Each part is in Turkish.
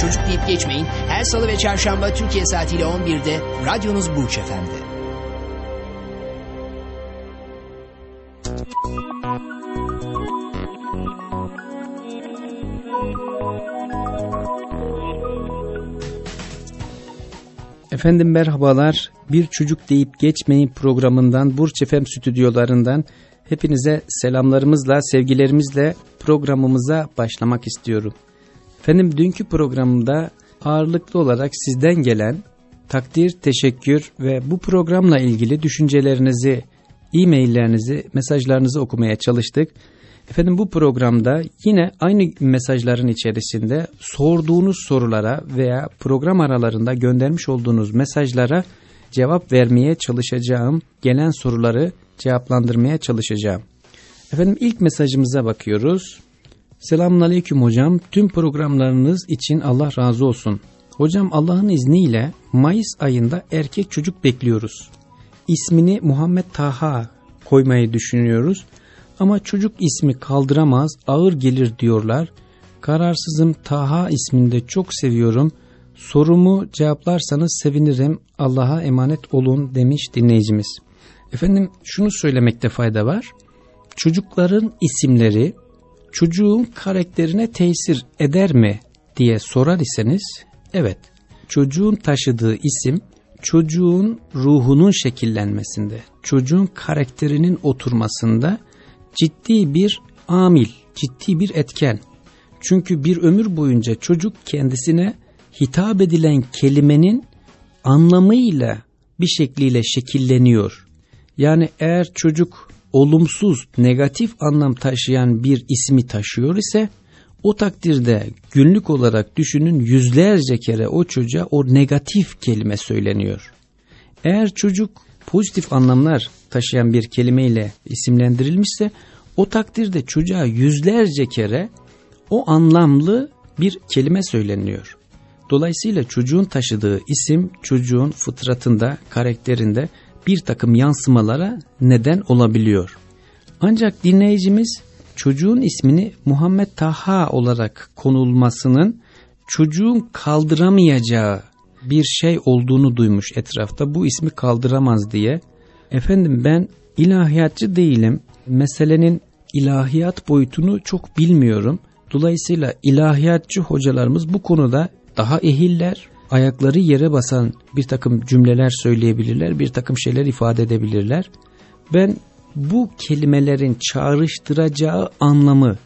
Çocuk deyip geçmeyin. Her salı ve çarşamba Türkiye saatiyle 11'de radyonuz Burç Efendi. Efendim merhabalar. Bir Çocuk Deyip Geçmeyin programından Burç Efem stüdyolarından hepinize selamlarımızla, sevgilerimizle programımıza başlamak istiyorum. Efendim dünkü programda ağırlıklı olarak sizden gelen takdir, teşekkür ve bu programla ilgili düşüncelerinizi, e-maillerinizi, mesajlarınızı okumaya çalıştık. Efendim bu programda yine aynı mesajların içerisinde sorduğunuz sorulara veya program aralarında göndermiş olduğunuz mesajlara cevap vermeye çalışacağım. Gelen soruları cevaplandırmaya çalışacağım. Efendim ilk mesajımıza bakıyoruz. Selamun Aleyküm hocam. Tüm programlarınız için Allah razı olsun. Hocam Allah'ın izniyle Mayıs ayında erkek çocuk bekliyoruz. İsmini Muhammed Taha koymayı düşünüyoruz. Ama çocuk ismi kaldıramaz, ağır gelir diyorlar. Kararsızım Taha isminde çok seviyorum. Sorumu cevaplarsanız sevinirim. Allah'a emanet olun demiş dinleyicimiz. Efendim şunu söylemekte fayda var. Çocukların isimleri çocuğun karakterine tesir eder mi diye sorar iseniz evet çocuğun taşıdığı isim çocuğun ruhunun şekillenmesinde, çocuğun karakterinin oturmasında ciddi bir amil, ciddi bir etken. Çünkü bir ömür boyunca çocuk kendisine hitap edilen kelimenin anlamıyla bir şekliyle şekilleniyor. Yani eğer çocuk olumsuz, negatif anlam taşıyan bir ismi taşıyor ise o takdirde günlük olarak düşünün yüzlerce kere o çocuğa o negatif kelime söyleniyor. Eğer çocuk pozitif anlamlar taşıyan bir kelimeyle isimlendirilmişse o takdirde çocuğa yüzlerce kere o anlamlı bir kelime söyleniyor. Dolayısıyla çocuğun taşıdığı isim çocuğun fıtratında, karakterinde bir takım yansımalara neden olabiliyor. Ancak dinleyicimiz çocuğun ismini Muhammed Taha olarak konulmasının çocuğun kaldıramayacağı bir şey olduğunu duymuş etrafta. Bu ismi kaldıramaz diye. Efendim ben ilahiyatçı değilim. Meselenin ilahiyat boyutunu çok bilmiyorum. Dolayısıyla ilahiyatçı hocalarımız bu konuda daha ehiller, ayakları yere basan bir takım cümleler söyleyebilirler, bir takım şeyler ifade edebilirler. Ben bu kelimelerin çağrıştıracağı anlamı,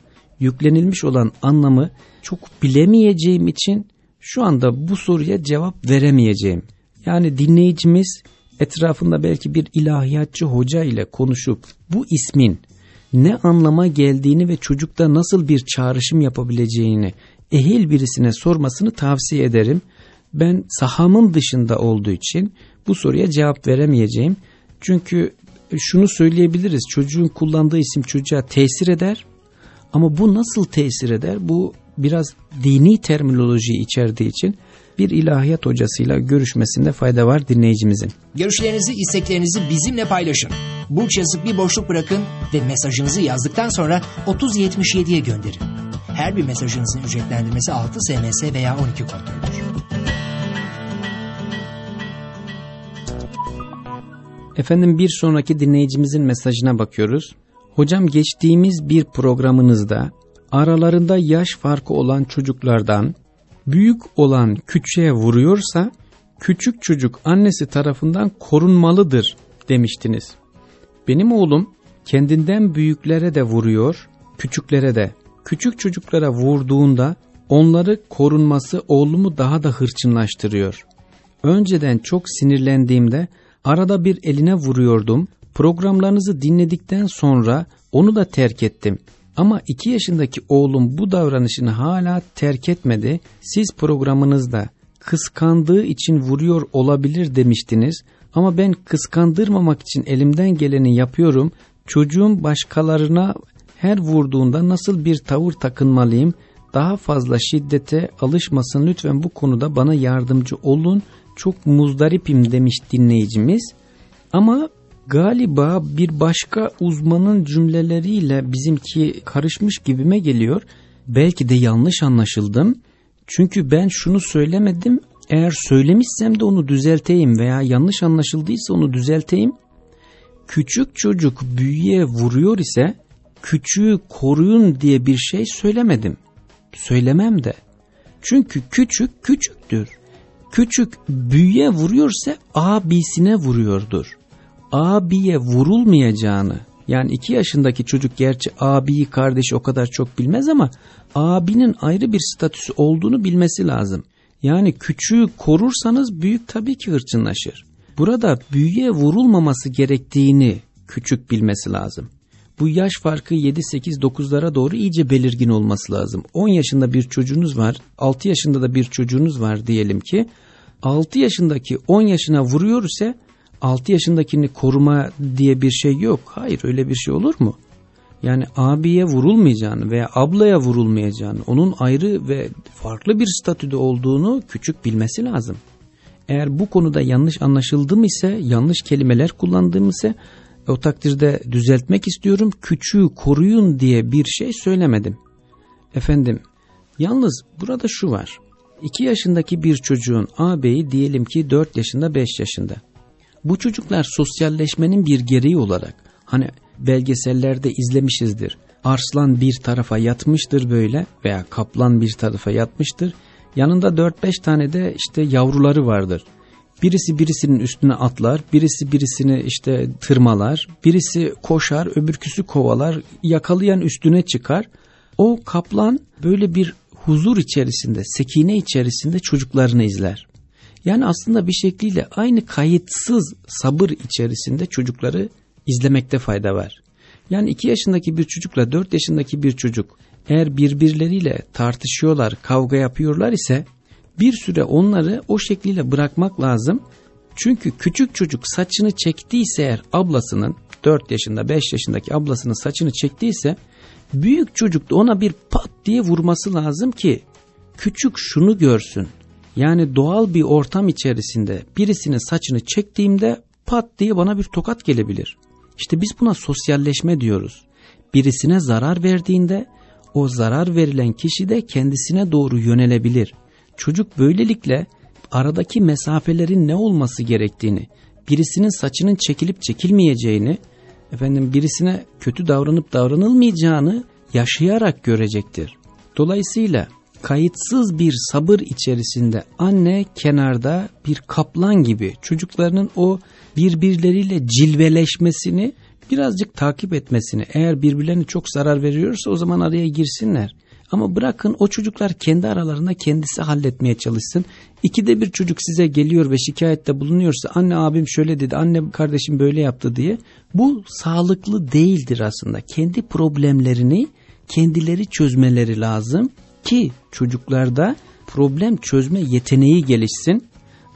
yüklenilmiş olan anlamı çok bilemeyeceğim için şu anda bu soruya cevap veremeyeceğim. Yani dinleyicimiz etrafında belki bir ilahiyatçı hoca ile konuşup bu ismin ne anlama geldiğini ve çocukta nasıl bir çağrışım yapabileceğini ehil birisine sormasını tavsiye ederim. Ben sahamın dışında olduğu için bu soruya cevap veremeyeceğim. Çünkü şunu söyleyebiliriz çocuğun kullandığı isim çocuğa tesir eder ama bu nasıl tesir eder bu biraz dini terminoloji içerdiği için bir ilahiyat hocasıyla görüşmesinde fayda var dinleyicimizin. Görüşlerinizi, isteklerinizi bizimle paylaşın. Burç yazıp bir boşluk bırakın ve mesajınızı yazdıktan sonra 3077'ye gönderin. Her bir mesajınızın ücretlendirmesi 6 SMS veya 12 kontrolüdür. Efendim bir sonraki dinleyicimizin mesajına bakıyoruz. Hocam geçtiğimiz bir programınızda aralarında yaş farkı olan çocuklardan büyük olan küçüğe vuruyorsa küçük çocuk annesi tarafından korunmalıdır demiştiniz. Benim oğlum kendinden büyüklere de vuruyor, küçüklere de. Küçük çocuklara vurduğunda onları korunması oğlumu daha da hırçınlaştırıyor. Önceden çok sinirlendiğimde arada bir eline vuruyordum. Programlarınızı dinledikten sonra onu da terk ettim. Ama 2 yaşındaki oğlum bu davranışını hala terk etmedi. Siz programınızda kıskandığı için vuruyor olabilir demiştiniz. Ama ben kıskandırmamak için elimden geleni yapıyorum. Çocuğum başkalarına her vurduğunda nasıl bir tavır takınmalıyım? Daha fazla şiddete alışmasın lütfen bu konuda bana yardımcı olun. Çok muzdaripim demiş dinleyicimiz. Ama galiba bir başka uzmanın cümleleriyle bizimki karışmış gibime geliyor. Belki de yanlış anlaşıldım. Çünkü ben şunu söylemedim. Eğer söylemişsem de onu düzelteyim veya yanlış anlaşıldıysa onu düzelteyim. Küçük çocuk büyüye vuruyor ise küçüğü koruyun diye bir şey söylemedim. Söylemem de. Çünkü küçük küçüktür. Küçük büyüye vuruyorsa abisine vuruyordur. Abiye vurulmayacağını yani iki yaşındaki çocuk gerçi abiyi kardeşi o kadar çok bilmez ama abinin ayrı bir statüsü olduğunu bilmesi lazım. Yani küçüğü korursanız büyük tabii ki hırçınlaşır. Burada büyüye vurulmaması gerektiğini küçük bilmesi lazım. Bu yaş farkı 7, 8, 9'lara doğru iyice belirgin olması lazım. 10 yaşında bir çocuğunuz var, 6 yaşında da bir çocuğunuz var diyelim ki. 6 yaşındaki 10 yaşına vuruyor ise 6 yaşındakini koruma diye bir şey yok. Hayır öyle bir şey olur mu? Yani abiye vurulmayacağını veya ablaya vurulmayacağını, onun ayrı ve farklı bir statüde olduğunu küçük bilmesi lazım. Eğer bu konuda yanlış anlaşıldım ise, yanlış kelimeler kullandığım ise o takdirde düzeltmek istiyorum. Küçüğü koruyun diye bir şey söylemedim. Efendim, yalnız burada şu var. 2 yaşındaki bir çocuğun ağabeyi diyelim ki 4 yaşında 5 yaşında. Bu çocuklar sosyalleşmenin bir gereği olarak hani belgesellerde izlemişizdir. Arslan bir tarafa yatmıştır böyle veya kaplan bir tarafa yatmıştır. Yanında 4-5 tane de işte yavruları vardır. Birisi birisinin üstüne atlar, birisi birisini işte tırmalar, birisi koşar, öbürküsü kovalar, yakalayan üstüne çıkar. O kaplan böyle bir huzur içerisinde, sekine içerisinde çocuklarını izler. Yani aslında bir şekliyle aynı kayıtsız sabır içerisinde çocukları izlemekte fayda var. Yani 2 yaşındaki bir çocukla 4 yaşındaki bir çocuk eğer birbirleriyle tartışıyorlar, kavga yapıyorlar ise bir süre onları o şekliyle bırakmak lazım. Çünkü küçük çocuk saçını çektiyse eğer ablasının 4 yaşında 5 yaşındaki ablasının saçını çektiyse büyük çocuk da ona bir pat diye vurması lazım ki küçük şunu görsün. Yani doğal bir ortam içerisinde birisinin saçını çektiğimde pat diye bana bir tokat gelebilir. İşte biz buna sosyalleşme diyoruz. Birisine zarar verdiğinde o zarar verilen kişi de kendisine doğru yönelebilir. Çocuk böylelikle aradaki mesafelerin ne olması gerektiğini, birisinin saçının çekilip çekilmeyeceğini, efendim birisine kötü davranıp davranılmayacağını yaşayarak görecektir. Dolayısıyla kayıtsız bir sabır içerisinde anne kenarda bir kaplan gibi çocuklarının o birbirleriyle cilveleşmesini birazcık takip etmesini eğer birbirlerine çok zarar veriyorsa o zaman araya girsinler. Ama bırakın o çocuklar kendi aralarında kendisi halletmeye çalışsın. İkide bir çocuk size geliyor ve şikayette bulunuyorsa anne abim şöyle dedi, anne kardeşim böyle yaptı diye. Bu sağlıklı değildir aslında. Kendi problemlerini kendileri çözmeleri lazım ki çocuklarda problem çözme yeteneği gelişsin.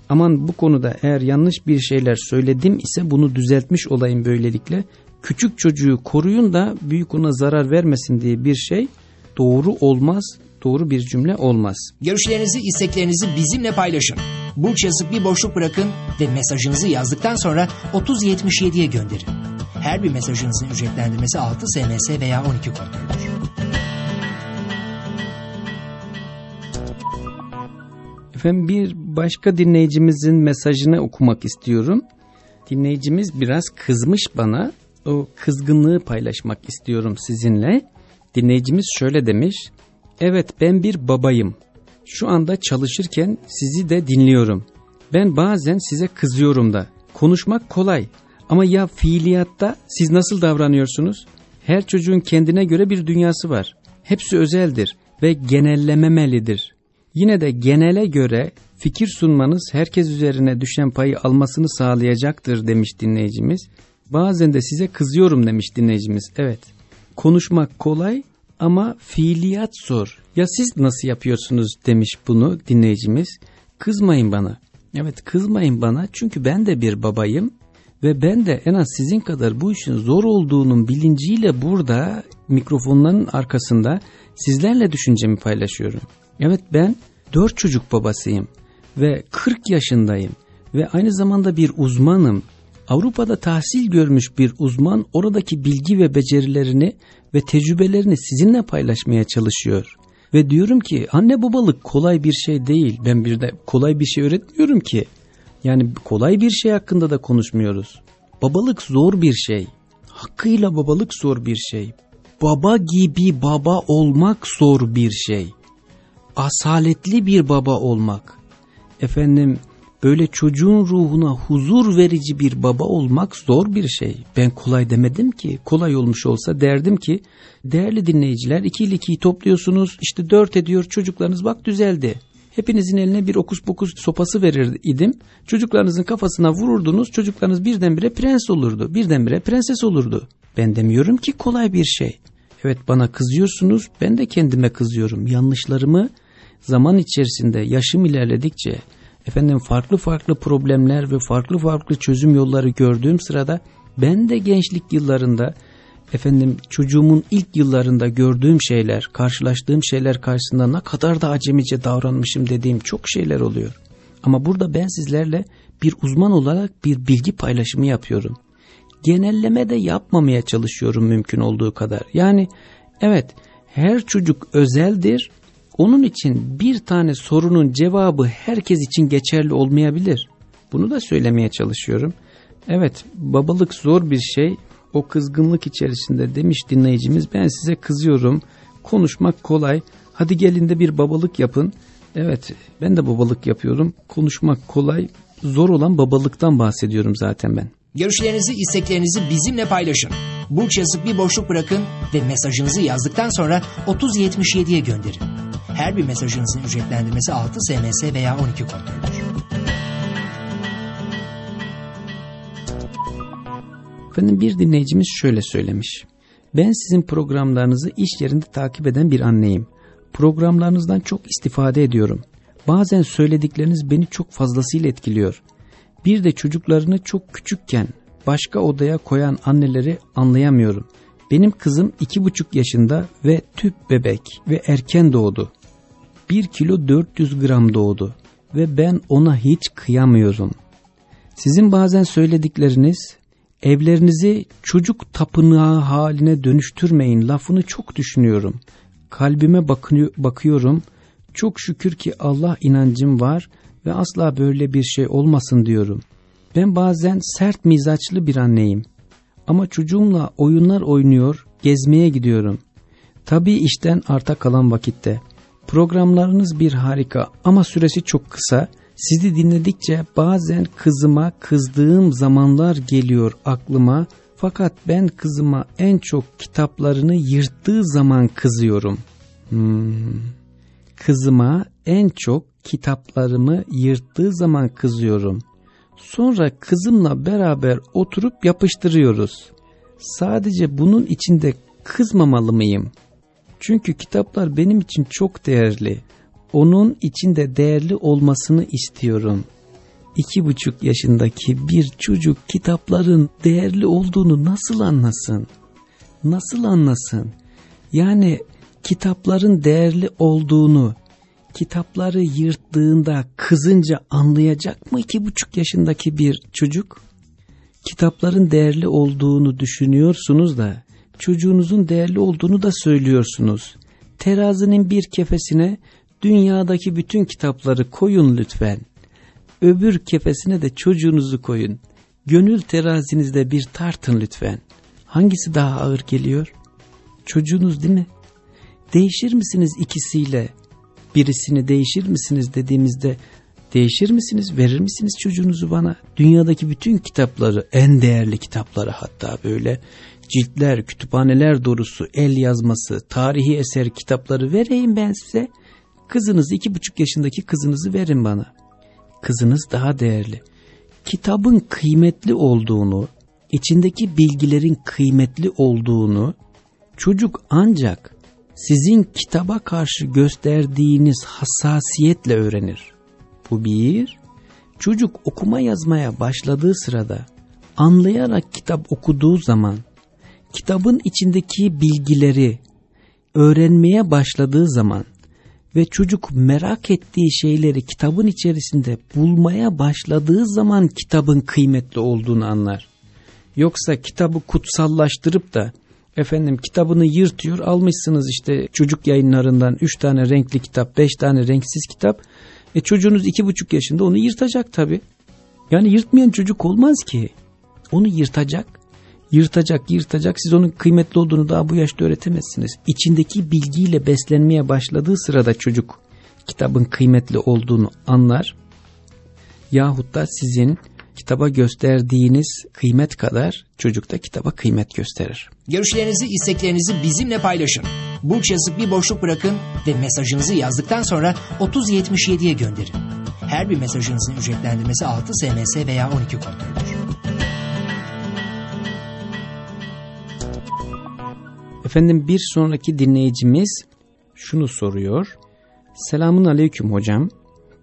Aman bu konuda eğer yanlış bir şeyler söyledim ise bunu düzeltmiş olayım böylelikle. Küçük çocuğu koruyun da büyük ona zarar vermesin diye bir şey doğru olmaz, doğru bir cümle olmaz. Görüşlerinizi, isteklerinizi bizimle paylaşın. Burç yazıp bir boşluk bırakın ve mesajınızı yazdıktan sonra 3077'ye gönderin. Her bir mesajınızın ücretlendirmesi 6 SMS veya 12 kontrolüdür. Efendim bir başka dinleyicimizin mesajını okumak istiyorum. Dinleyicimiz biraz kızmış bana. O kızgınlığı paylaşmak istiyorum sizinle. Dinleyicimiz şöyle demiş. Evet ben bir babayım. Şu anda çalışırken sizi de dinliyorum. Ben bazen size kızıyorum da. Konuşmak kolay ama ya fiiliyatta siz nasıl davranıyorsunuz? Her çocuğun kendine göre bir dünyası var. Hepsi özeldir ve genellememelidir. Yine de genele göre fikir sunmanız herkes üzerine düşen payı almasını sağlayacaktır demiş dinleyicimiz. Bazen de size kızıyorum demiş dinleyicimiz. Evet konuşmak kolay ama fiiliyat zor. Ya siz nasıl yapıyorsunuz demiş bunu dinleyicimiz. Kızmayın bana. Evet kızmayın bana çünkü ben de bir babayım ve ben de en az sizin kadar bu işin zor olduğunun bilinciyle burada mikrofonların arkasında sizlerle düşüncemi paylaşıyorum. Evet ben dört çocuk babasıyım ve 40 yaşındayım ve aynı zamanda bir uzmanım. Avrupa'da tahsil görmüş bir uzman oradaki bilgi ve becerilerini ve tecrübelerini sizinle paylaşmaya çalışıyor. Ve diyorum ki anne babalık kolay bir şey değil. Ben bir de kolay bir şey öğretmiyorum ki. Yani kolay bir şey hakkında da konuşmuyoruz. Babalık zor bir şey. Hakkıyla babalık zor bir şey. Baba gibi baba olmak zor bir şey. Asaletli bir baba olmak. Efendim böyle çocuğun ruhuna huzur verici bir baba olmak zor bir şey. Ben kolay demedim ki. Kolay olmuş olsa derdim ki değerli dinleyiciler iki ile ikiyi topluyorsunuz işte dört ediyor çocuklarınız bak düzeldi. Hepinizin eline bir okus pokus sopası verir idim. Çocuklarınızın kafasına vururdunuz. Çocuklarınız birdenbire prens olurdu. Birdenbire prenses olurdu. Ben demiyorum ki kolay bir şey. Evet bana kızıyorsunuz. Ben de kendime kızıyorum. Yanlışlarımı zaman içerisinde yaşım ilerledikçe efendim farklı farklı problemler ve farklı farklı çözüm yolları gördüğüm sırada ben de gençlik yıllarında efendim çocuğumun ilk yıllarında gördüğüm şeyler, karşılaştığım şeyler karşısında ne kadar da acemice davranmışım dediğim çok şeyler oluyor. Ama burada ben sizlerle bir uzman olarak bir bilgi paylaşımı yapıyorum. Genelleme de yapmamaya çalışıyorum mümkün olduğu kadar. Yani evet her çocuk özeldir. Onun için bir tane sorunun cevabı herkes için geçerli olmayabilir. Bunu da söylemeye çalışıyorum. Evet babalık zor bir şey o kızgınlık içerisinde demiş dinleyicimiz ben size kızıyorum. Konuşmak kolay. Hadi gelin de bir babalık yapın. Evet ben de babalık yapıyorum. Konuşmak kolay. Zor olan babalıktan bahsediyorum zaten ben. Görüşlerinizi, isteklerinizi bizimle paylaşın. Burç yazıp bir boşluk bırakın ve mesajınızı yazdıktan sonra 3077'ye gönderin. Her bir mesajınızın ücretlendirmesi 6 SMS veya 12 kontroldür. Efendim bir dinleyicimiz şöyle söylemiş. Ben sizin programlarınızı iş yerinde takip eden bir anneyim. Programlarınızdan çok istifade ediyorum. Bazen söyledikleriniz beni çok fazlasıyla etkiliyor. Bir de çocuklarını çok küçükken başka odaya koyan anneleri anlayamıyorum. Benim kızım iki buçuk yaşında ve tüp bebek ve erken doğdu. Bir kilo 400 gram doğdu ve ben ona hiç kıyamıyorum. Sizin bazen söyledikleriniz Evlerinizi çocuk tapınağı haline dönüştürmeyin lafını çok düşünüyorum. Kalbime bakıyorum. Çok şükür ki Allah inancım var ve asla böyle bir şey olmasın diyorum. Ben bazen sert mizaçlı bir anneyim. Ama çocuğumla oyunlar oynuyor, gezmeye gidiyorum. Tabii işten arta kalan vakitte. Programlarınız bir harika ama süresi çok kısa sizi dinledikçe bazen kızıma kızdığım zamanlar geliyor aklıma. Fakat ben kızıma en çok kitaplarını yırttığı zaman kızıyorum. Hmm. Kızıma en çok kitaplarımı yırttığı zaman kızıyorum. Sonra kızımla beraber oturup yapıştırıyoruz. Sadece bunun içinde kızmamalı mıyım? Çünkü kitaplar benim için çok değerli onun içinde değerli olmasını istiyorum. İki buçuk yaşındaki bir çocuk kitapların değerli olduğunu nasıl anlasın? Nasıl anlasın? Yani kitapların değerli olduğunu, kitapları yırttığında kızınca anlayacak mı iki buçuk yaşındaki bir çocuk? Kitapların değerli olduğunu düşünüyorsunuz da çocuğunuzun değerli olduğunu da söylüyorsunuz. Terazinin bir kefesine Dünyadaki bütün kitapları koyun lütfen. Öbür kefesine de çocuğunuzu koyun. Gönül terazinizde bir tartın lütfen. Hangisi daha ağır geliyor? Çocuğunuz değil mi? Değişir misiniz ikisiyle? Birisini değişir misiniz dediğimizde değişir misiniz? Verir misiniz çocuğunuzu bana? Dünyadaki bütün kitapları, en değerli kitapları hatta böyle ciltler, kütüphaneler doğrusu, el yazması, tarihi eser kitapları vereyim ben size. Kızınızı iki buçuk yaşındaki kızınızı verin bana. Kızınız daha değerli. Kitabın kıymetli olduğunu, içindeki bilgilerin kıymetli olduğunu, Çocuk ancak sizin kitaba karşı gösterdiğiniz hassasiyetle öğrenir. Bu bir. Çocuk okuma yazmaya başladığı sırada anlayarak kitap okuduğu zaman kitabın içindeki bilgileri öğrenmeye başladığı zaman ve çocuk merak ettiği şeyleri kitabın içerisinde bulmaya başladığı zaman kitabın kıymetli olduğunu anlar. Yoksa kitabı kutsallaştırıp da efendim kitabını yırtıyor almışsınız işte çocuk yayınlarından 3 tane renkli kitap 5 tane renksiz kitap e çocuğunuz 2,5 yaşında onu yırtacak tabi. Yani yırtmayan çocuk olmaz ki. Onu yırtacak yırtacak yırtacak siz onun kıymetli olduğunu daha bu yaşta öğretemezsiniz. İçindeki bilgiyle beslenmeye başladığı sırada çocuk kitabın kıymetli olduğunu anlar. Yahut da sizin kitaba gösterdiğiniz kıymet kadar çocuk da kitaba kıymet gösterir. Görüşlerinizi, isteklerinizi bizimle paylaşın. Burç yazıp bir boşluk bırakın ve mesajınızı yazdıktan sonra 3077'ye gönderin. Her bir mesajınızın ücretlendirmesi 6 SMS veya 12 kontrolüdür. Efendim bir sonraki dinleyicimiz şunu soruyor. Selamun aleyküm hocam.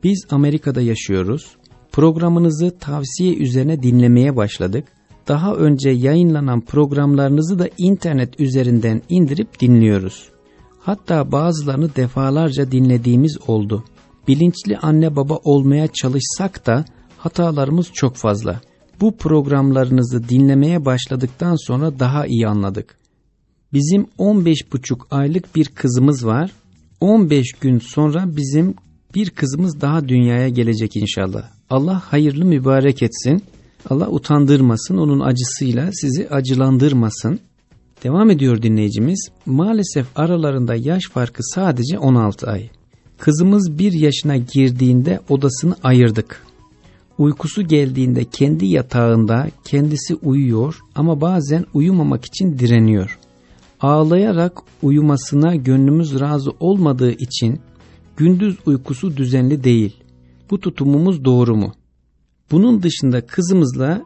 Biz Amerika'da yaşıyoruz. Programınızı tavsiye üzerine dinlemeye başladık. Daha önce yayınlanan programlarınızı da internet üzerinden indirip dinliyoruz. Hatta bazılarını defalarca dinlediğimiz oldu. Bilinçli anne baba olmaya çalışsak da hatalarımız çok fazla. Bu programlarınızı dinlemeye başladıktan sonra daha iyi anladık. Bizim 15,5 aylık bir kızımız var. 15 gün sonra bizim bir kızımız daha dünyaya gelecek inşallah. Allah hayırlı mübarek etsin. Allah utandırmasın, onun acısıyla sizi acılandırmasın. Devam ediyor dinleyicimiz. Maalesef aralarında yaş farkı sadece 16 ay. Kızımız bir yaşına girdiğinde odasını ayırdık. Uykusu geldiğinde kendi yatağında kendisi uyuyor ama bazen uyumamak için direniyor ağlayarak uyumasına gönlümüz razı olmadığı için gündüz uykusu düzenli değil. Bu tutumumuz doğru mu? Bunun dışında kızımızla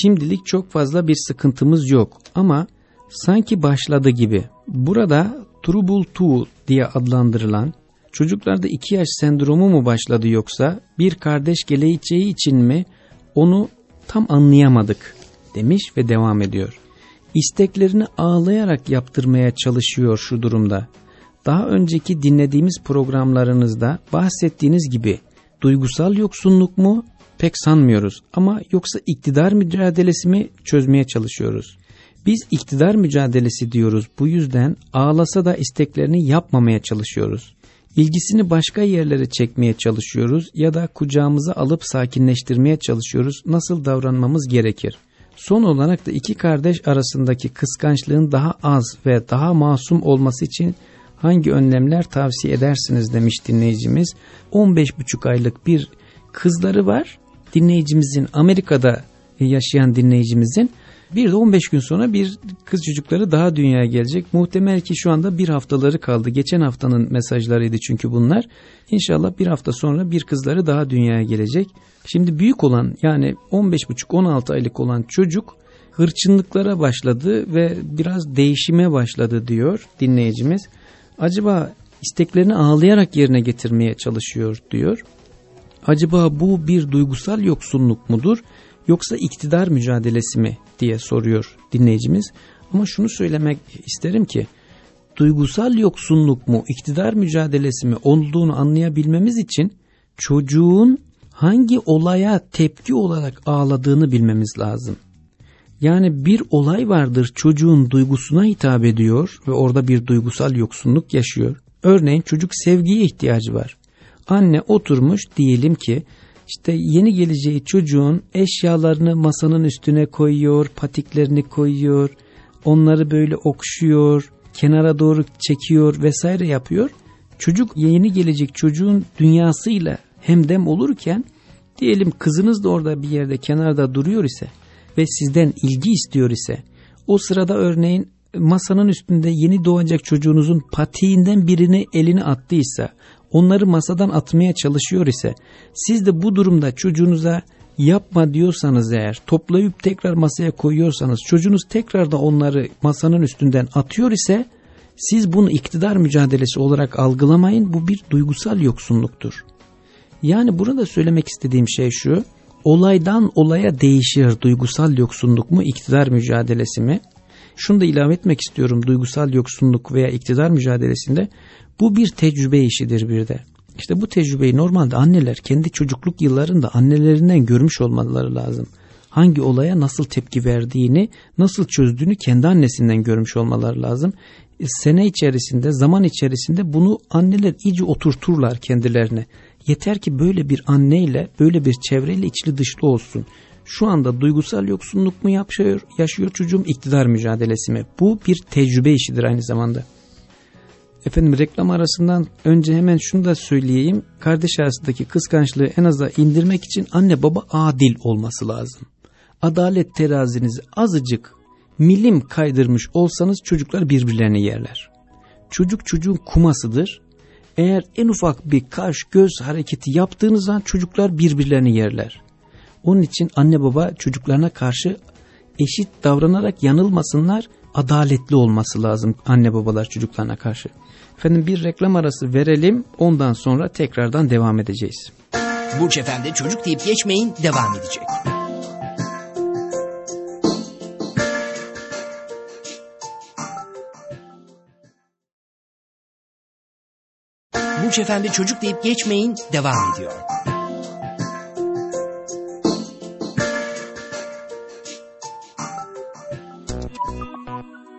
şimdilik çok fazla bir sıkıntımız yok ama sanki başladı gibi. Burada trouble two diye adlandırılan çocuklarda iki yaş sendromu mu başladı yoksa bir kardeş geleceği için mi onu tam anlayamadık demiş ve devam ediyor isteklerini ağlayarak yaptırmaya çalışıyor şu durumda. Daha önceki dinlediğimiz programlarınızda bahsettiğiniz gibi duygusal yoksunluk mu pek sanmıyoruz ama yoksa iktidar mücadelesi mi çözmeye çalışıyoruz. Biz iktidar mücadelesi diyoruz bu yüzden ağlasa da isteklerini yapmamaya çalışıyoruz. İlgisini başka yerlere çekmeye çalışıyoruz ya da kucağımıza alıp sakinleştirmeye çalışıyoruz. Nasıl davranmamız gerekir? Son olarak da iki kardeş arasındaki kıskançlığın daha az ve daha masum olması için hangi önlemler tavsiye edersiniz demiş dinleyicimiz. 15,5 aylık bir kızları var. Dinleyicimizin Amerika'da yaşayan dinleyicimizin bir de 15 gün sonra bir kız çocukları daha dünyaya gelecek. Muhtemel ki şu anda bir haftaları kaldı. Geçen haftanın mesajlarıydı çünkü bunlar. İnşallah bir hafta sonra bir kızları daha dünyaya gelecek. Şimdi büyük olan yani 15,5-16 aylık olan çocuk hırçınlıklara başladı ve biraz değişime başladı diyor dinleyicimiz. Acaba isteklerini ağlayarak yerine getirmeye çalışıyor diyor. Acaba bu bir duygusal yoksunluk mudur yoksa iktidar mücadelesi mi diye soruyor dinleyicimiz. Ama şunu söylemek isterim ki duygusal yoksunluk mu iktidar mücadelesi mi olduğunu anlayabilmemiz için çocuğun hangi olaya tepki olarak ağladığını bilmemiz lazım. Yani bir olay vardır çocuğun duygusuna hitap ediyor ve orada bir duygusal yoksunluk yaşıyor. Örneğin çocuk sevgiye ihtiyacı var. Anne oturmuş diyelim ki işte yeni geleceği çocuğun eşyalarını masanın üstüne koyuyor, patiklerini koyuyor, onları böyle okşuyor, kenara doğru çekiyor vesaire yapıyor. Çocuk yeni gelecek çocuğun dünyasıyla hemdem olurken diyelim kızınız da orada bir yerde kenarda duruyor ise ve sizden ilgi istiyor ise o sırada örneğin masanın üstünde yeni doğacak çocuğunuzun patiğinden birini elini attıysa onları masadan atmaya çalışıyor ise siz de bu durumda çocuğunuza yapma diyorsanız eğer toplayıp tekrar masaya koyuyorsanız çocuğunuz tekrar da onları masanın üstünden atıyor ise siz bunu iktidar mücadelesi olarak algılamayın bu bir duygusal yoksunluktur. Yani burada söylemek istediğim şey şu olaydan olaya değişir duygusal yoksunluk mu iktidar mücadelesi mi? Şunu da ilave etmek istiyorum duygusal yoksunluk veya iktidar mücadelesinde bu bir tecrübe işidir bir de. İşte bu tecrübeyi normalde anneler kendi çocukluk yıllarında annelerinden görmüş olmaları lazım. Hangi olaya nasıl tepki verdiğini, nasıl çözdüğünü kendi annesinden görmüş olmaları lazım. E, sene içerisinde, zaman içerisinde bunu anneler iyice oturturlar kendilerine. Yeter ki böyle bir anneyle, böyle bir çevreyle içli dışlı olsun. Şu anda duygusal yoksunluk mu yaşıyor, yaşıyor çocuğum, iktidar mücadelesi mi? Bu bir tecrübe işidir aynı zamanda. Efendim reklam arasından önce hemen şunu da söyleyeyim. Kardeş arasındaki kıskançlığı en aza indirmek için anne baba adil olması lazım. Adalet terazinizi azıcık milim kaydırmış olsanız çocuklar birbirlerini yerler. Çocuk çocuğun kumasıdır. Eğer en ufak bir kaş göz hareketi yaptığınız zaman çocuklar birbirlerini yerler. Onun için anne baba çocuklarına karşı eşit davranarak yanılmasınlar, adaletli olması lazım anne babalar çocuklarına karşı. Efendim bir reklam arası verelim ondan sonra tekrardan devam edeceğiz. Burç Efendi çocuk deyip geçmeyin devam edecek. Burç Efendi çocuk deyip geçmeyin devam ediyor.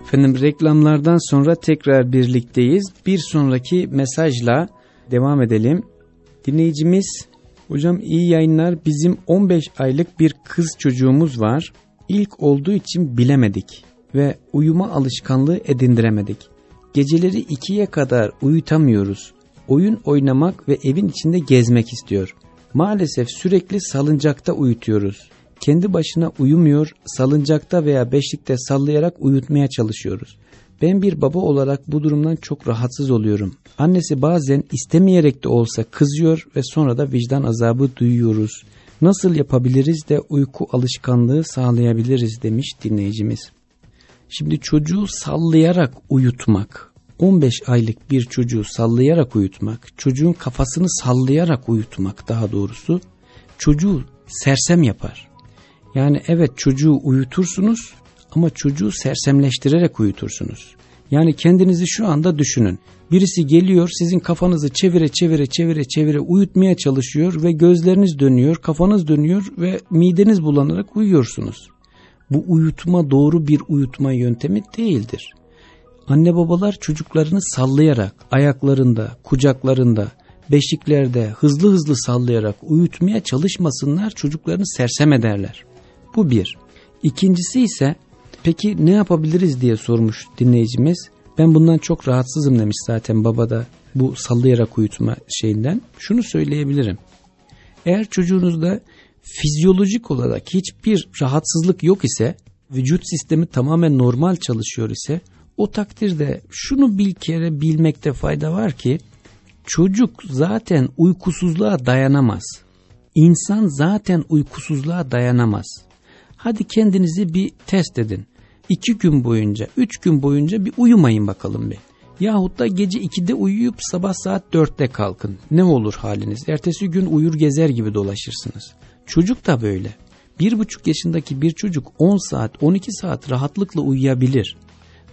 Efendim reklamlardan sonra tekrar birlikteyiz. Bir sonraki mesajla devam edelim. Dinleyicimiz, hocam iyi yayınlar bizim 15 aylık bir kız çocuğumuz var. İlk olduğu için bilemedik ve uyuma alışkanlığı edindiremedik. Geceleri ikiye kadar uyutamıyoruz. Oyun oynamak ve evin içinde gezmek istiyor. Maalesef sürekli salıncakta uyutuyoruz kendi başına uyumuyor, salıncakta veya beşlikte sallayarak uyutmaya çalışıyoruz. Ben bir baba olarak bu durumdan çok rahatsız oluyorum. Annesi bazen istemeyerek de olsa kızıyor ve sonra da vicdan azabı duyuyoruz. Nasıl yapabiliriz de uyku alışkanlığı sağlayabiliriz demiş dinleyicimiz. Şimdi çocuğu sallayarak uyutmak, 15 aylık bir çocuğu sallayarak uyutmak, çocuğun kafasını sallayarak uyutmak daha doğrusu çocuğu sersem yapar. Yani evet çocuğu uyutursunuz ama çocuğu sersemleştirerek uyutursunuz. Yani kendinizi şu anda düşünün. Birisi geliyor sizin kafanızı çevire çevire çevire çevire uyutmaya çalışıyor ve gözleriniz dönüyor, kafanız dönüyor ve mideniz bulanarak uyuyorsunuz. Bu uyutma doğru bir uyutma yöntemi değildir. Anne babalar çocuklarını sallayarak, ayaklarında, kucaklarında, beşiklerde hızlı hızlı sallayarak uyutmaya çalışmasınlar çocuklarını sersem ederler. Bu bir. İkincisi ise peki ne yapabiliriz diye sormuş dinleyicimiz. Ben bundan çok rahatsızım demiş zaten baba da bu sallayarak uyutma şeyinden. Şunu söyleyebilirim. Eğer çocuğunuzda fizyolojik olarak hiçbir rahatsızlık yok ise, vücut sistemi tamamen normal çalışıyor ise, o takdirde şunu bir kere bilmekte fayda var ki, çocuk zaten uykusuzluğa dayanamaz. İnsan zaten uykusuzluğa dayanamaz. Hadi kendinizi bir test edin. İki gün boyunca, üç gün boyunca bir uyumayın bakalım bir. Yahut da gece 2'de uyuyup sabah saat 4'te kalkın. Ne olur haliniz? Ertesi gün uyur gezer gibi dolaşırsınız. Çocuk da böyle. Bir buçuk yaşındaki bir çocuk 10 saat 12 saat rahatlıkla uyuyabilir.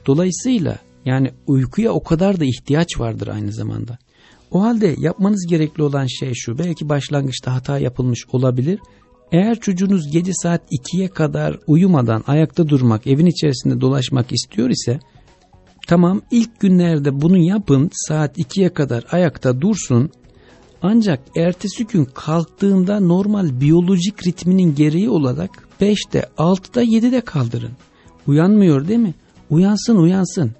Dolayısıyla yani uykuya o kadar da ihtiyaç vardır aynı zamanda. O halde yapmanız gerekli olan şey şu belki başlangıçta hata yapılmış olabilir eğer çocuğunuz gece saat 2'ye kadar uyumadan ayakta durmak, evin içerisinde dolaşmak istiyor ise tamam ilk günlerde bunu yapın saat 2'ye kadar ayakta dursun ancak ertesi gün kalktığında normal biyolojik ritminin gereği olarak 5'te 6'da 7'de kaldırın. Uyanmıyor değil mi? Uyansın uyansın.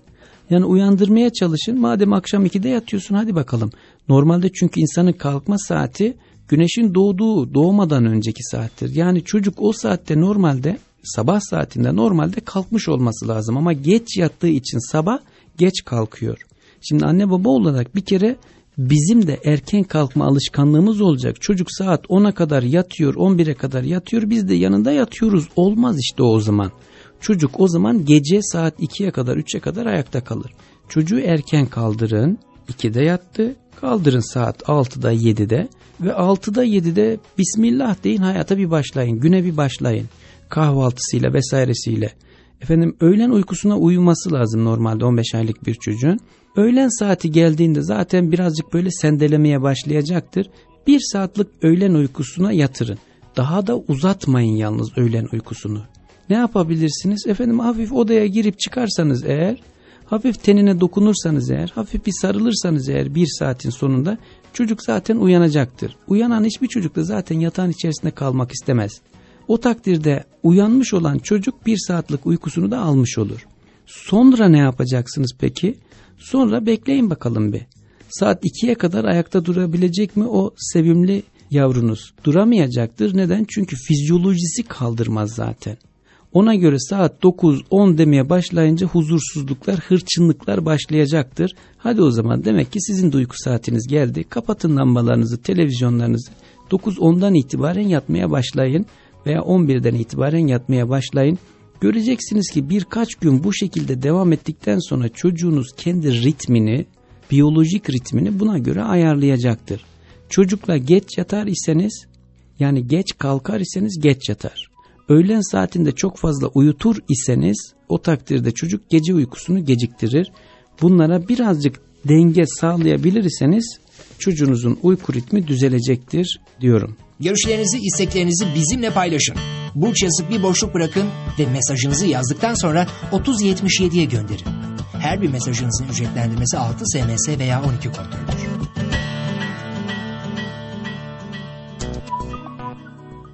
Yani uyandırmaya çalışın. Madem akşam 2'de yatıyorsun hadi bakalım. Normalde çünkü insanın kalkma saati güneşin doğduğu doğmadan önceki saattir. Yani çocuk o saatte normalde sabah saatinde normalde kalkmış olması lazım ama geç yattığı için sabah geç kalkıyor. Şimdi anne baba olarak bir kere bizim de erken kalkma alışkanlığımız olacak. Çocuk saat 10'a kadar yatıyor, 11'e kadar yatıyor. Biz de yanında yatıyoruz. Olmaz işte o zaman. Çocuk o zaman gece saat 2'ye kadar, 3'e kadar ayakta kalır. Çocuğu erken kaldırın. 2'de yattı. Kaldırın saat 6'da 7'de ve 6'da 7'de Bismillah deyin hayata bir başlayın. Güne bir başlayın. Kahvaltısıyla vesairesiyle. Efendim öğlen uykusuna uyuması lazım normalde 15 aylık bir çocuğun. Öğlen saati geldiğinde zaten birazcık böyle sendelemeye başlayacaktır. Bir saatlik öğlen uykusuna yatırın. Daha da uzatmayın yalnız öğlen uykusunu. Ne yapabilirsiniz? Efendim hafif odaya girip çıkarsanız eğer, hafif tenine dokunursanız eğer, hafif bir sarılırsanız eğer bir saatin sonunda çocuk zaten uyanacaktır. Uyanan hiçbir çocuk da zaten yatağın içerisinde kalmak istemez. O takdirde uyanmış olan çocuk bir saatlik uykusunu da almış olur. Sonra ne yapacaksınız peki? Sonra bekleyin bakalım bir. Saat 2'ye kadar ayakta durabilecek mi o sevimli yavrunuz? Duramayacaktır. Neden? Çünkü fizyolojisi kaldırmaz zaten. Ona göre saat 9-10 demeye başlayınca huzursuzluklar, hırçınlıklar başlayacaktır. Hadi o zaman demek ki sizin de uyku saatiniz geldi. Kapatın lambalarınızı, televizyonlarınızı. 9-10'dan itibaren yatmaya başlayın veya 11'den itibaren yatmaya başlayın. Göreceksiniz ki birkaç gün bu şekilde devam ettikten sonra çocuğunuz kendi ritmini, biyolojik ritmini buna göre ayarlayacaktır. Çocukla geç yatar iseniz, yani geç kalkar iseniz geç yatar. Öğlen saatinde çok fazla uyutur iseniz o takdirde çocuk gece uykusunu geciktirir. Bunlara birazcık denge sağlayabilir iseniz çocuğunuzun uyku ritmi düzelecektir diyorum. Görüşlerinizi, isteklerinizi bizimle paylaşın. Burç yazıp bir boşluk bırakın ve mesajınızı yazdıktan sonra 3077'ye gönderin. Her bir mesajınızın ücretlendirmesi 6 SMS veya 12 kontroldür.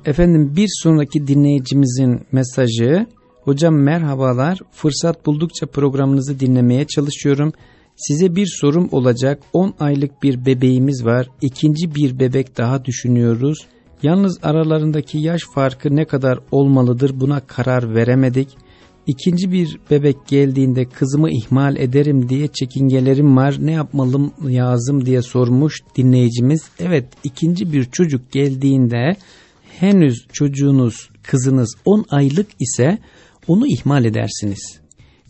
Efendim bir sonraki dinleyicimizin mesajı Hocam merhabalar fırsat buldukça programınızı dinlemeye çalışıyorum. Size bir sorum olacak 10 aylık bir bebeğimiz var ikinci bir bebek daha düşünüyoruz. Yalnız aralarındaki yaş farkı ne kadar olmalıdır buna karar veremedik. İkinci bir bebek geldiğinde kızımı ihmal ederim diye çekingelerim var ne yapmalım lazım diye sormuş dinleyicimiz. Evet ikinci bir çocuk geldiğinde henüz çocuğunuz kızınız 10 aylık ise onu ihmal edersiniz.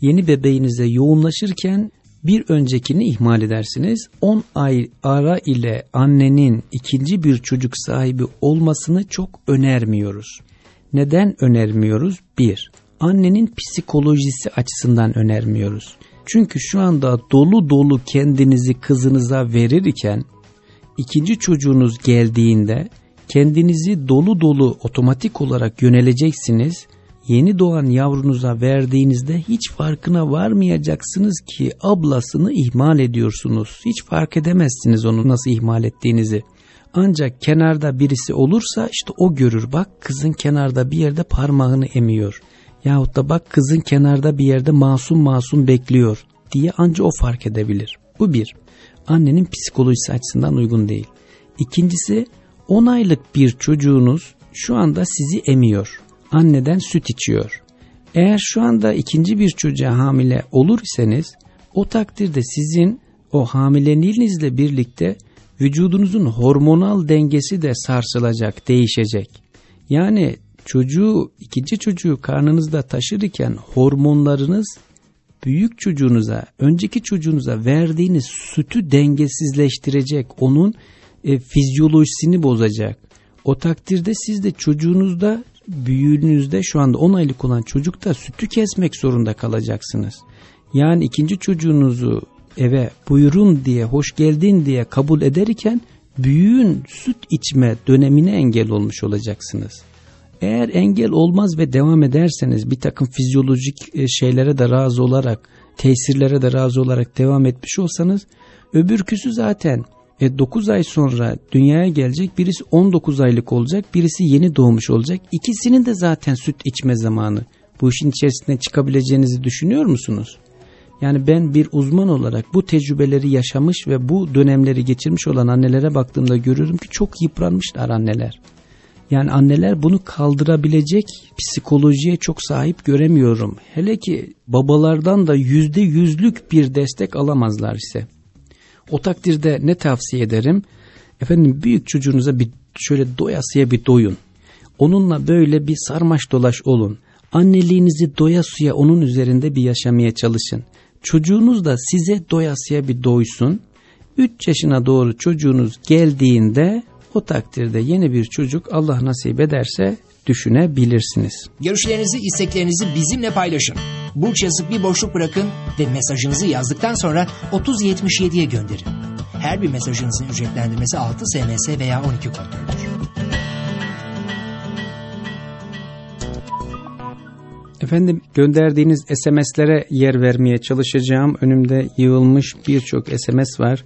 Yeni bebeğinize yoğunlaşırken bir öncekini ihmal edersiniz. 10 ay ara ile annenin ikinci bir çocuk sahibi olmasını çok önermiyoruz. Neden önermiyoruz? 1. Annenin psikolojisi açısından önermiyoruz. Çünkü şu anda dolu dolu kendinizi kızınıza verirken ikinci çocuğunuz geldiğinde kendinizi dolu dolu otomatik olarak yöneleceksiniz. Yeni doğan yavrunuza verdiğinizde hiç farkına varmayacaksınız ki ablasını ihmal ediyorsunuz. Hiç fark edemezsiniz onu nasıl ihmal ettiğinizi. Ancak kenarda birisi olursa işte o görür. Bak kızın kenarda bir yerde parmağını emiyor. Yahut da bak kızın kenarda bir yerde masum masum bekliyor diye anca o fark edebilir. Bu bir. Annenin psikolojisi açısından uygun değil. İkincisi 10 aylık bir çocuğunuz şu anda sizi emiyor. Anneden süt içiyor. Eğer şu anda ikinci bir çocuğa hamile olur iseniz o takdirde sizin o hamileliğinizle birlikte vücudunuzun hormonal dengesi de sarsılacak, değişecek. Yani çocuğu, ikinci çocuğu karnınızda taşırken hormonlarınız büyük çocuğunuza, önceki çocuğunuza verdiğiniz sütü dengesizleştirecek, onun e, fizyolojisini bozacak. O takdirde siz de çocuğunuzda büyüğünüzde şu anda 10 aylık olan çocukta sütü kesmek zorunda kalacaksınız. Yani ikinci çocuğunuzu eve buyurun diye hoş geldin diye kabul ederken büyüğün süt içme dönemine engel olmuş olacaksınız. Eğer engel olmaz ve devam ederseniz bir takım fizyolojik e, şeylere de razı olarak tesirlere de razı olarak devam etmiş olsanız öbürküsü zaten e 9 ay sonra dünyaya gelecek birisi 19 aylık olacak birisi yeni doğmuş olacak ikisinin de zaten süt içme zamanı bu işin içerisinde çıkabileceğinizi düşünüyor musunuz? Yani ben bir uzman olarak bu tecrübeleri yaşamış ve bu dönemleri geçirmiş olan annelere baktığımda görüyorum ki çok yıpranmışlar anneler. Yani anneler bunu kaldırabilecek psikolojiye çok sahip göremiyorum. Hele ki babalardan da yüzde yüzlük bir destek alamazlar ise. O takdirde ne tavsiye ederim? Efendim büyük çocuğunuza bir şöyle doyasıya bir doyun. Onunla böyle bir sarmaş dolaş olun. Anneliğinizi doyasıya onun üzerinde bir yaşamaya çalışın. Çocuğunuz da size doyasıya bir doysun. 3 yaşına doğru çocuğunuz geldiğinde o takdirde yeni bir çocuk Allah nasip ederse düşünebilirsiniz. Görüşlerinizi, isteklerinizi bizimle paylaşın. Burç yazıp bir boşluk bırakın ve mesajınızı yazdıktan sonra 3077'ye gönderin. Her bir mesajınızın ücretlendirmesi 6 SMS veya 12 kontroldür. Efendim gönderdiğiniz SMS'lere yer vermeye çalışacağım. Önümde yığılmış birçok SMS var.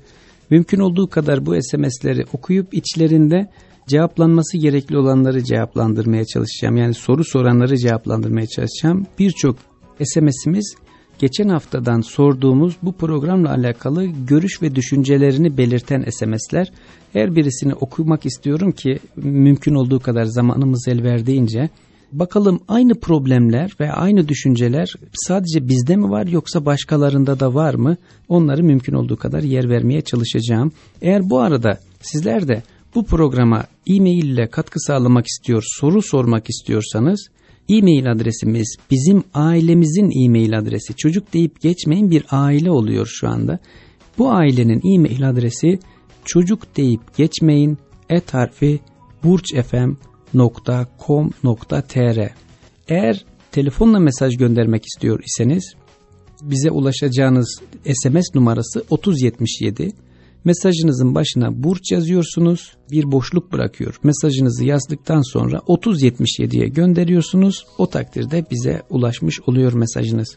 Mümkün olduğu kadar bu SMS'leri okuyup içlerinde cevaplanması gerekli olanları cevaplandırmaya çalışacağım. Yani soru soranları cevaplandırmaya çalışacağım. Birçok SMS'imiz geçen haftadan sorduğumuz bu programla alakalı görüş ve düşüncelerini belirten SMS'ler. Her birisini okumak istiyorum ki mümkün olduğu kadar zamanımız el verdiğince bakalım aynı problemler ve aynı düşünceler sadece bizde mi var yoksa başkalarında da var mı? Onları mümkün olduğu kadar yer vermeye çalışacağım. Eğer bu arada sizler de bu programa e-mail ile katkı sağlamak istiyor, soru sormak istiyorsanız e-mail adresimiz bizim ailemizin e-mail adresi. Çocuk deyip geçmeyin bir aile oluyor şu anda. Bu ailenin e-mail adresi çocuk deyip geçmeyin et harfi burçfm.com.tr Eğer telefonla mesaj göndermek istiyor iseniz bize ulaşacağınız SMS numarası 3077 Mesajınızın başına burç yazıyorsunuz, bir boşluk bırakıyor. Mesajınızı yazdıktan sonra 3077'ye gönderiyorsunuz. O takdirde bize ulaşmış oluyor mesajınız.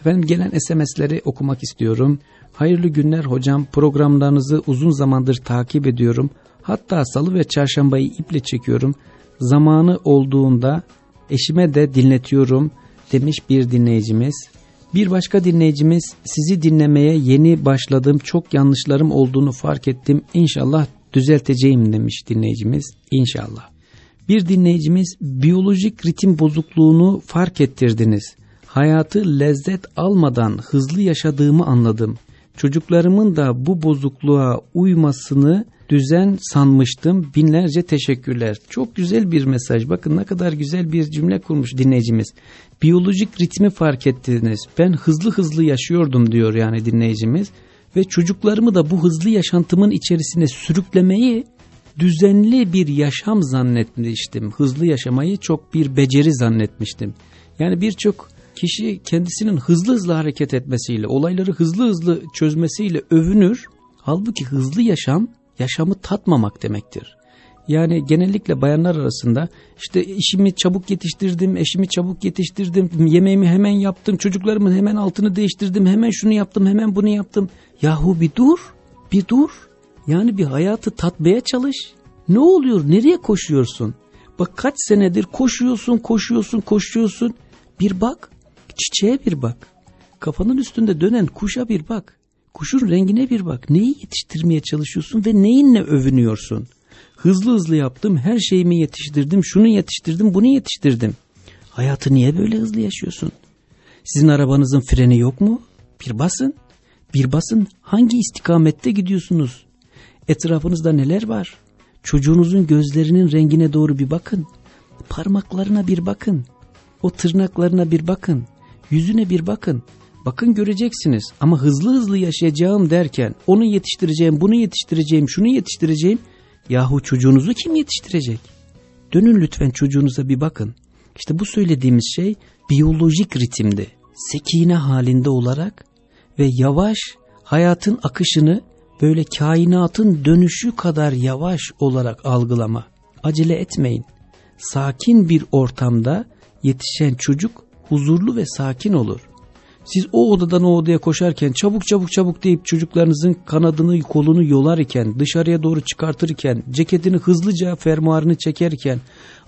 Efendim gelen SMS'leri okumak istiyorum. Hayırlı günler hocam. Programlarınızı uzun zamandır takip ediyorum. Hatta salı ve çarşambayı iple çekiyorum. Zamanı olduğunda eşime de dinletiyorum demiş bir dinleyicimiz. Bir başka dinleyicimiz sizi dinlemeye yeni başladım çok yanlışlarım olduğunu fark ettim İnşallah düzelteceğim demiş dinleyicimiz İnşallah. Bir dinleyicimiz biyolojik ritim bozukluğunu fark ettirdiniz. Hayatı lezzet almadan hızlı yaşadığımı anladım. Çocuklarımın da bu bozukluğa uymasını düzen sanmıştım. Binlerce teşekkürler. Çok güzel bir mesaj. Bakın ne kadar güzel bir cümle kurmuş dinleyicimiz. Biyolojik ritmi fark ettiniz. Ben hızlı hızlı yaşıyordum diyor yani dinleyicimiz. Ve çocuklarımı da bu hızlı yaşantımın içerisine sürüklemeyi düzenli bir yaşam zannetmiştim. Hızlı yaşamayı çok bir beceri zannetmiştim. Yani birçok kişi kendisinin hızlı hızlı hareket etmesiyle, olayları hızlı hızlı çözmesiyle övünür. Halbuki hızlı yaşam yaşamı tatmamak demektir. Yani genellikle bayanlar arasında işte işimi çabuk yetiştirdim, eşimi çabuk yetiştirdim, yemeğimi hemen yaptım, çocuklarımın hemen altını değiştirdim, hemen şunu yaptım, hemen bunu yaptım. Yahu bir dur, bir dur. Yani bir hayatı tatmaya çalış. Ne oluyor, nereye koşuyorsun? Bak kaç senedir koşuyorsun, koşuyorsun, koşuyorsun. Bir bak, çiçeğe bir bak. Kafanın üstünde dönen kuşa bir bak. Kuşun rengine bir bak. Neyi yetiştirmeye çalışıyorsun ve neyinle övünüyorsun? Hızlı hızlı yaptım, her şeyimi yetiştirdim, şunu yetiştirdim, bunu yetiştirdim. Hayatı niye böyle hızlı yaşıyorsun? Sizin arabanızın freni yok mu? Bir basın. Bir basın. Hangi istikamette gidiyorsunuz? Etrafınızda neler var? Çocuğunuzun gözlerinin rengine doğru bir bakın. Parmaklarına bir bakın. O tırnaklarına bir bakın. Yüzüne bir bakın. Bakın göreceksiniz ama hızlı hızlı yaşayacağım derken onu yetiştireceğim, bunu yetiştireceğim, şunu yetiştireceğim. Yahu çocuğunuzu kim yetiştirecek? Dönün lütfen çocuğunuza bir bakın. İşte bu söylediğimiz şey biyolojik ritimde, sekine halinde olarak ve yavaş hayatın akışını böyle kainatın dönüşü kadar yavaş olarak algılama. Acele etmeyin. Sakin bir ortamda yetişen çocuk huzurlu ve sakin olur. Siz o odadan o odaya koşarken çabuk çabuk çabuk deyip çocuklarınızın kanadını kolunu yolarken dışarıya doğru çıkartırken ceketini hızlıca fermuarını çekerken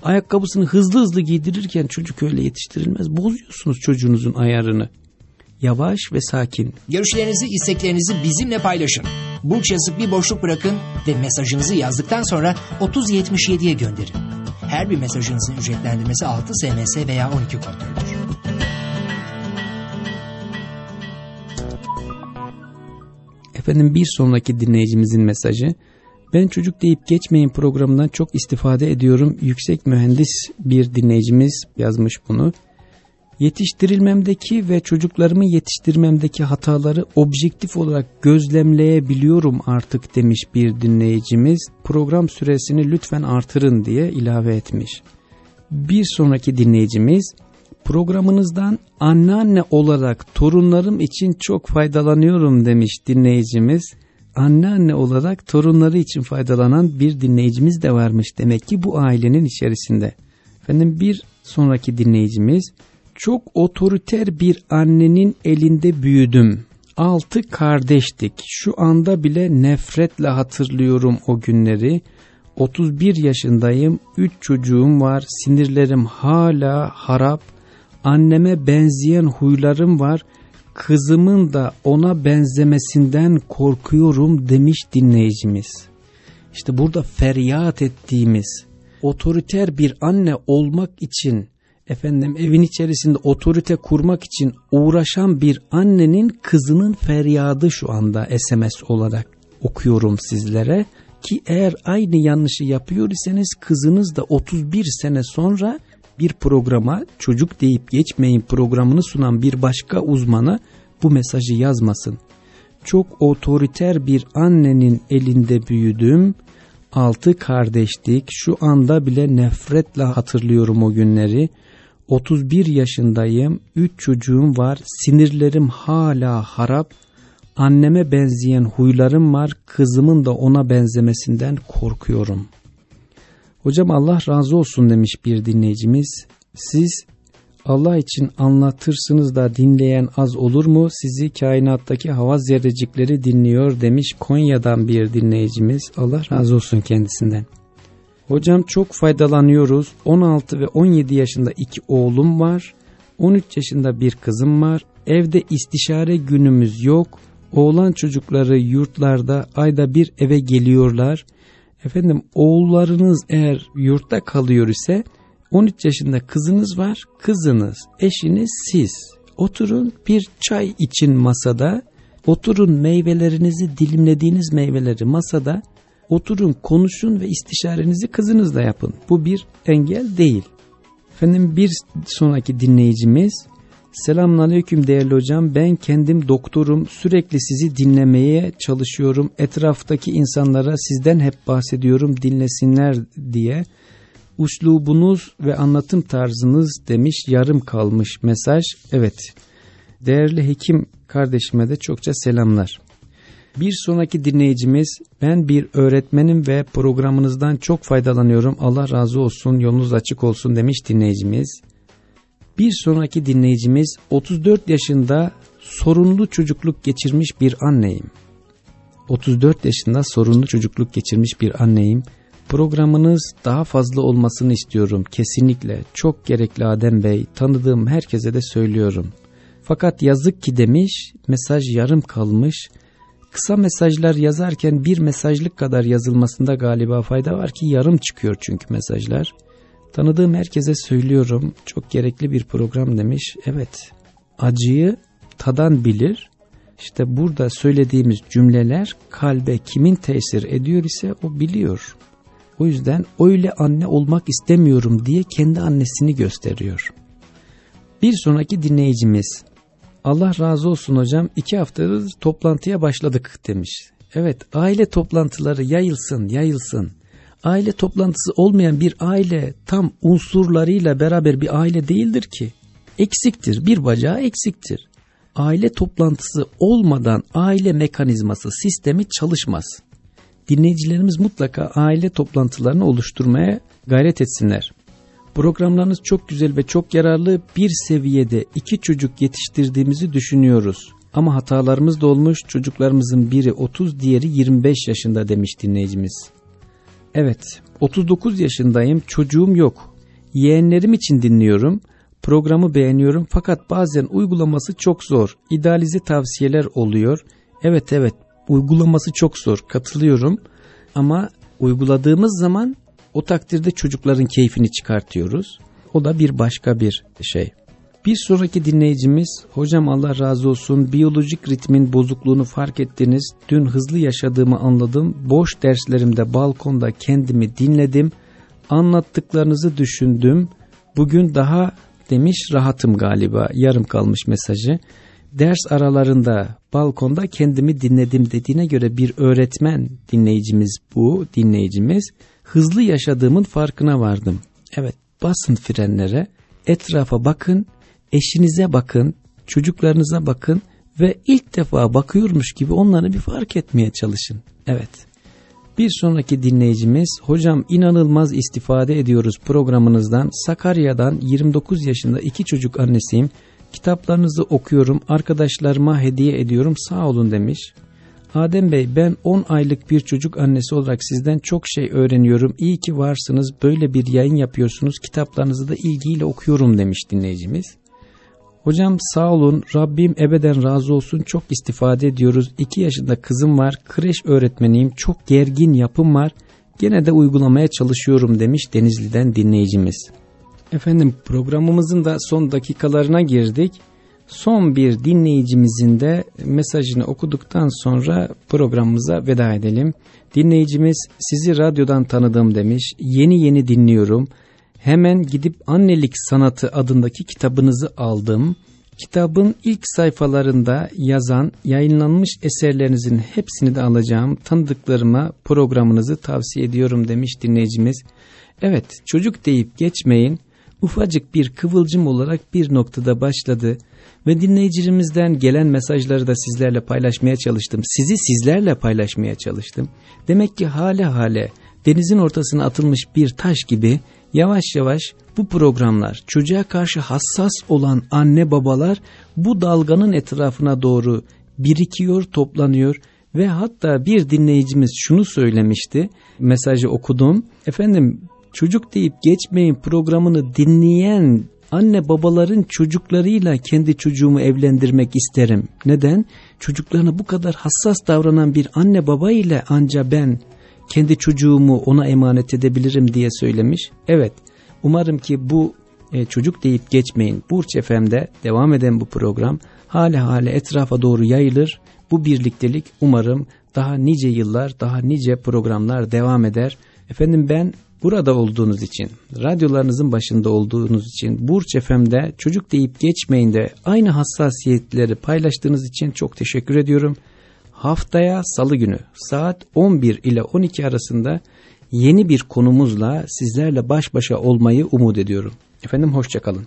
ayakkabısını hızlı hızlı giydirirken çocuk öyle yetiştirilmez. Bozuyorsunuz çocuğunuzun ayarını. Yavaş ve sakin. Görüşlerinizi, isteklerinizi bizimle paylaşın. Burç yazıp bir boşluk bırakın ve mesajınızı yazdıktan sonra 3077'ye gönderin. Her bir mesajınızın ücretlendirmesi 6 SMS veya 12 kontroldür. Efendim bir sonraki dinleyicimizin mesajı. Ben çocuk deyip geçmeyin programından çok istifade ediyorum. Yüksek mühendis bir dinleyicimiz yazmış bunu. Yetiştirilmemdeki ve çocuklarımı yetiştirmemdeki hataları objektif olarak gözlemleyebiliyorum artık demiş bir dinleyicimiz. Program süresini lütfen artırın diye ilave etmiş. Bir sonraki dinleyicimiz programınızdan anneanne olarak torunlarım için çok faydalanıyorum demiş dinleyicimiz. Anneanne olarak torunları için faydalanan bir dinleyicimiz de varmış demek ki bu ailenin içerisinde. Efendim bir sonraki dinleyicimiz çok otoriter bir annenin elinde büyüdüm. Altı kardeştik. Şu anda bile nefretle hatırlıyorum o günleri. 31 yaşındayım. 3 çocuğum var. Sinirlerim hala harap. Anneme benzeyen huylarım var. Kızımın da ona benzemesinden korkuyorum demiş dinleyicimiz. İşte burada feryat ettiğimiz otoriter bir anne olmak için efendim evin içerisinde otorite kurmak için uğraşan bir annenin kızının feryadı şu anda SMS olarak okuyorum sizlere ki eğer aynı yanlışı yapıyor iseniz kızınız da 31 sene sonra bir programa çocuk deyip geçmeyin programını sunan bir başka uzmana bu mesajı yazmasın. Çok otoriter bir annenin elinde büyüdüm. Altı kardeştik. Şu anda bile nefretle hatırlıyorum o günleri. 31 yaşındayım, 3 çocuğum var, sinirlerim hala harap, anneme benzeyen huylarım var, kızımın da ona benzemesinden korkuyorum. Hocam Allah razı olsun demiş bir dinleyicimiz. Siz Allah için anlatırsınız da dinleyen az olur mu? Sizi kainattaki hava zerrecikleri dinliyor demiş Konya'dan bir dinleyicimiz. Allah razı olsun kendisinden. Hocam çok faydalanıyoruz. 16 ve 17 yaşında iki oğlum var. 13 yaşında bir kızım var. Evde istişare günümüz yok. Oğlan çocukları yurtlarda ayda bir eve geliyorlar. Efendim oğullarınız eğer yurtta kalıyor ise 13 yaşında kızınız var. Kızınız, eşiniz siz. Oturun bir çay için masada. Oturun meyvelerinizi dilimlediğiniz meyveleri masada Oturun, konuşun ve istişarenizi kızınızla yapın. Bu bir engel değil. Efendim bir sonraki dinleyicimiz Selamünaleyküm değerli hocam. Ben kendim doktorum. Sürekli sizi dinlemeye çalışıyorum. Etraftaki insanlara sizden hep bahsediyorum dinlesinler diye. Uslubunuz ve anlatım tarzınız demiş yarım kalmış mesaj. Evet. Değerli hekim kardeşime de çokça selamlar. Bir sonraki dinleyicimiz ben bir öğretmenim ve programınızdan çok faydalanıyorum. Allah razı olsun yolunuz açık olsun demiş dinleyicimiz. Bir sonraki dinleyicimiz 34 yaşında sorunlu çocukluk geçirmiş bir anneyim. 34 yaşında sorunlu çocukluk geçirmiş bir anneyim. Programınız daha fazla olmasını istiyorum kesinlikle. Çok gerekli Adem Bey. Tanıdığım herkese de söylüyorum. Fakat yazık ki demiş, mesaj yarım kalmış. Kısa mesajlar yazarken bir mesajlık kadar yazılmasında galiba fayda var ki yarım çıkıyor çünkü mesajlar. Tanıdığım herkese söylüyorum çok gerekli bir program demiş. Evet acıyı tadan bilir. İşte burada söylediğimiz cümleler kalbe kimin tesir ediyor ise o biliyor. O yüzden öyle anne olmak istemiyorum diye kendi annesini gösteriyor. Bir sonraki dinleyicimiz Allah razı olsun hocam iki haftadır toplantıya başladık demiş. Evet aile toplantıları yayılsın yayılsın. Aile toplantısı olmayan bir aile tam unsurlarıyla beraber bir aile değildir ki. Eksiktir bir bacağı eksiktir. Aile toplantısı olmadan aile mekanizması sistemi çalışmaz. Dinleyicilerimiz mutlaka aile toplantılarını oluşturmaya gayret etsinler. Programlarınız çok güzel ve çok yararlı bir seviyede iki çocuk yetiştirdiğimizi düşünüyoruz. Ama hatalarımız da olmuş çocuklarımızın biri 30 diğeri 25 yaşında demiş dinleyicimiz. Evet 39 yaşındayım çocuğum yok. Yeğenlerim için dinliyorum. Programı beğeniyorum fakat bazen uygulaması çok zor. İdealize tavsiyeler oluyor. Evet evet uygulaması çok zor katılıyorum. Ama uyguladığımız zaman o takdirde çocukların keyfini çıkartıyoruz. O da bir başka bir şey. Bir sonraki dinleyicimiz, hocam Allah razı olsun biyolojik ritmin bozukluğunu fark ettiniz. Dün hızlı yaşadığımı anladım. Boş derslerimde balkonda kendimi dinledim. Anlattıklarınızı düşündüm. Bugün daha demiş rahatım galiba yarım kalmış mesajı. Ders aralarında balkonda kendimi dinledim dediğine göre bir öğretmen dinleyicimiz bu dinleyicimiz. Hızlı yaşadığımın farkına vardım. Evet basın frenlere etrafa bakın eşinize bakın, çocuklarınıza bakın ve ilk defa bakıyormuş gibi onları bir fark etmeye çalışın. Evet. Bir sonraki dinleyicimiz, hocam inanılmaz istifade ediyoruz programınızdan. Sakarya'dan 29 yaşında iki çocuk annesiyim. Kitaplarınızı okuyorum, arkadaşlarıma hediye ediyorum, sağ olun demiş. Adem Bey ben 10 aylık bir çocuk annesi olarak sizden çok şey öğreniyorum. İyi ki varsınız, böyle bir yayın yapıyorsunuz, kitaplarınızı da ilgiyle okuyorum demiş dinleyicimiz. Hocam sağ olun Rabbim ebeden razı olsun çok istifade ediyoruz. 2 yaşında kızım var kreş öğretmeniyim çok gergin yapım var. Gene de uygulamaya çalışıyorum demiş Denizli'den dinleyicimiz. Efendim programımızın da son dakikalarına girdik. Son bir dinleyicimizin de mesajını okuduktan sonra programımıza veda edelim. Dinleyicimiz sizi radyodan tanıdım demiş. Yeni yeni dinliyorum. Hemen gidip Annelik Sanatı adındaki kitabınızı aldım. Kitabın ilk sayfalarında yazan yayınlanmış eserlerinizin hepsini de alacağım. Tanıdıklarıma programınızı tavsiye ediyorum demiş dinleyicimiz. Evet çocuk deyip geçmeyin. Ufacık bir kıvılcım olarak bir noktada başladı ve dinleyicilerimizden gelen mesajları da sizlerle paylaşmaya çalıştım. Sizi sizlerle paylaşmaya çalıştım. Demek ki hale hale denizin ortasına atılmış bir taş gibi Yavaş yavaş bu programlar çocuğa karşı hassas olan anne babalar bu dalganın etrafına doğru birikiyor, toplanıyor ve hatta bir dinleyicimiz şunu söylemişti. Mesajı okudum. Efendim çocuk deyip geçmeyin programını dinleyen anne babaların çocuklarıyla kendi çocuğumu evlendirmek isterim. Neden? Çocuklarına bu kadar hassas davranan bir anne baba ile anca ben kendi çocuğumu ona emanet edebilirim diye söylemiş. Evet umarım ki bu e, çocuk deyip geçmeyin. Burç FM'de devam eden bu program hale hale etrafa doğru yayılır. Bu birliktelik umarım daha nice yıllar, daha nice programlar devam eder. Efendim ben burada olduğunuz için, radyolarınızın başında olduğunuz için, Burç FM'de çocuk deyip geçmeyin de aynı hassasiyetleri paylaştığınız için çok teşekkür ediyorum haftaya salı günü saat 11 ile 12 arasında yeni bir konumuzla sizlerle baş başa olmayı umut ediyorum. Efendim hoşçakalın.